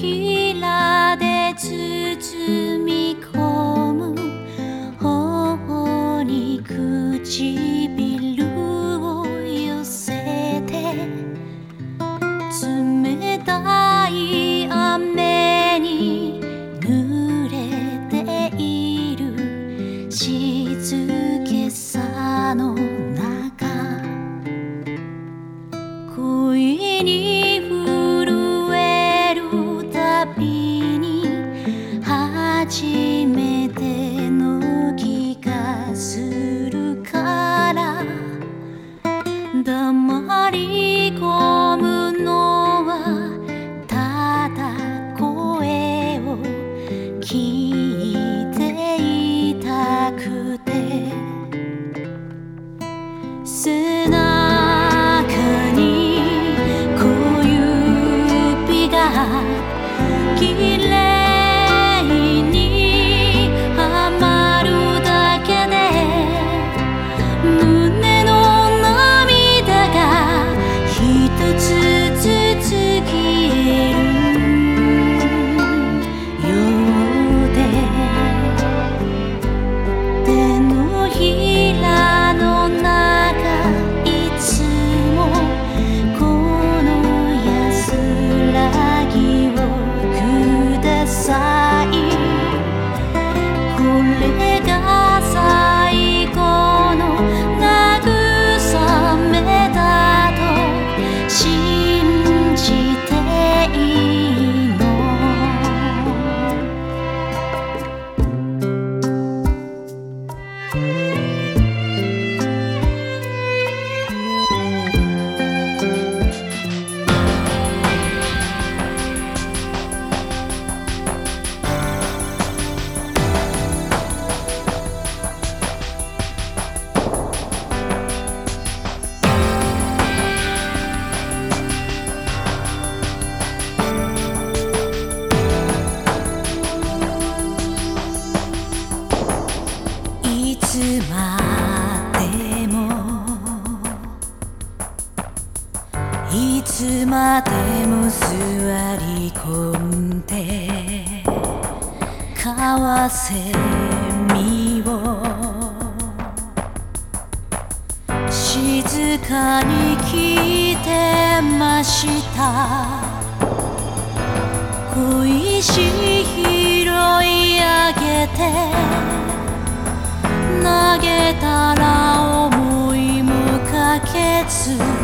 ひらで包み込む頬に唇を寄せて冷たい雨に濡れている。いつまでも座り込んで交わせ身を静かに聞いてました恋しい拾い上げて投げたら思いもかけず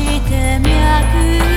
して脈